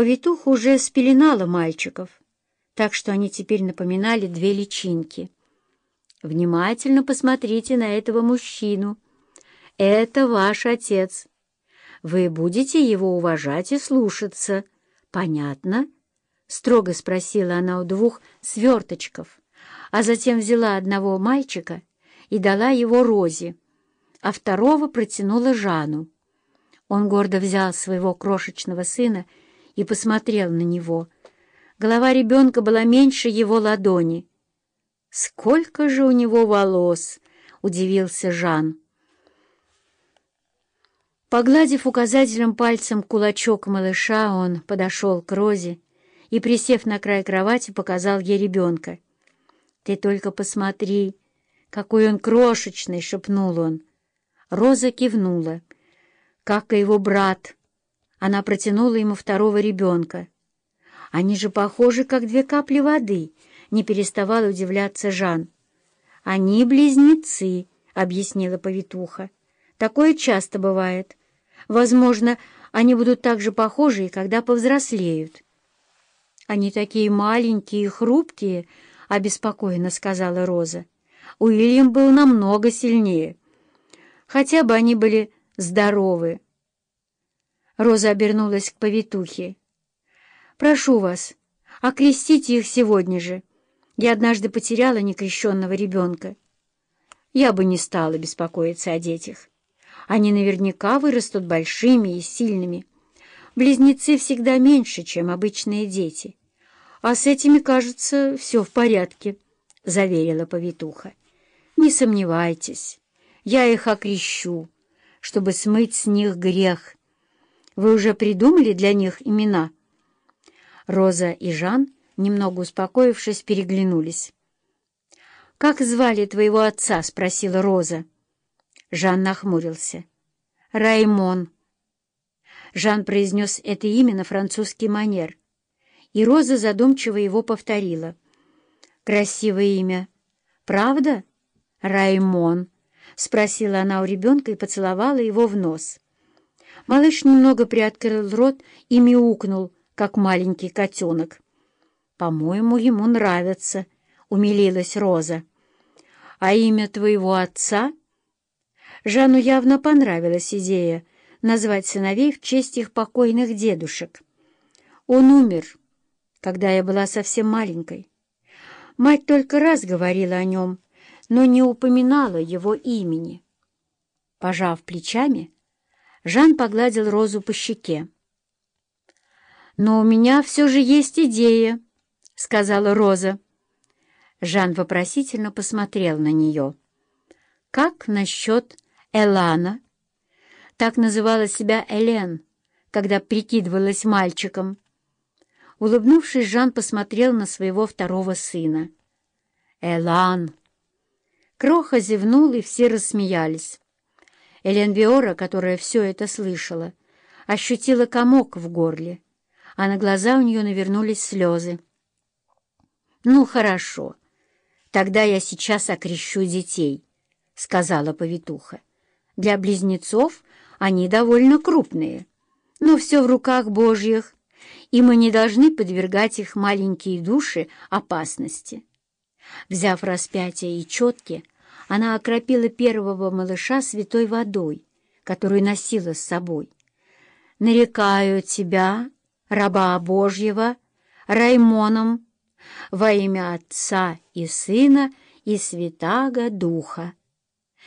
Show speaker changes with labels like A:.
A: Повитуха уже спеленала мальчиков, так что они теперь напоминали две личинки. Внимательно посмотрите на этого мужчину. Это ваш отец. Вы будете его уважать и слушаться. Понятно? Строго спросила она у двух сверточков, а затем взяла одного мальчика и дала его Розе, а второго протянула Жану. Он гордо взял своего крошечного сына и посмотрел на него. Голова ребенка была меньше его ладони. «Сколько же у него волос!» — удивился Жан. Погладив указательным пальцем кулачок малыша, он подошел к Розе и, присев на край кровати, показал ей ребенка. «Ты только посмотри, какой он крошечный!» — шепнул он. Роза кивнула. «Как и его брат!» Она протянула ему второго ребенка. «Они же похожи, как две капли воды!» — не переставал удивляться Жан. «Они близнецы», — объяснила повитуха. «Такое часто бывает. Возможно, они будут так же похожи, когда повзрослеют». «Они такие маленькие и хрупкие», — обеспокоенно сказала Роза. «Уильям был намного сильнее. Хотя бы они были здоровы». Роза обернулась к повитухе. «Прошу вас, окрестите их сегодня же. Я однажды потеряла некрещенного ребенка. Я бы не стала беспокоиться о детях. Они наверняка вырастут большими и сильными. Близнецы всегда меньше, чем обычные дети. А с этими, кажется, все в порядке», — заверила повитуха. «Не сомневайтесь, я их окрещу, чтобы смыть с них грех». Вы уже придумали для них имена?» Роза и Жан, немного успокоившись, переглянулись. «Как звали твоего отца?» — спросила Роза. Жан нахмурился. «Раймон». Жан произнес это имя на французский манер, и Роза задумчиво его повторила. «Красивое имя. Правда?» «Раймон», — спросила она у ребенка и поцеловала его в нос. Малыш немного приоткрыл рот и мяукнул, как маленький котенок. «По-моему, ему нравится», — умилилась Роза. «А имя твоего отца?» Жанну явно понравилась идея назвать сыновей в честь их покойных дедушек. Он умер, когда я была совсем маленькой. Мать только раз говорила о нем, но не упоминала его имени. Пожав плечами, Жан погладил Розу по щеке. «Но у меня все же есть идея», — сказала Роза. Жан вопросительно посмотрел на нее. «Как насчет Элана?» Так называла себя Элен, когда прикидывалась мальчиком. Улыбнувшись, Жан посмотрел на своего второго сына. «Элан!» Кроха зевнул, и все рассмеялись. Элен Виора, которая все это слышала, ощутила комок в горле, а на глаза у нее навернулись слезы. «Ну, хорошо, тогда я сейчас окрещу детей», — сказала повитуха. «Для близнецов они довольно крупные, но все в руках Божьих, и мы не должны подвергать их маленькие души опасности». Взяв распятие и четки, она окропила первого малыша святой водой, которую носила с собой. «Нарекаю тебя, раба Божьего, Раймоном, во имя Отца и Сына и Святаго Духа».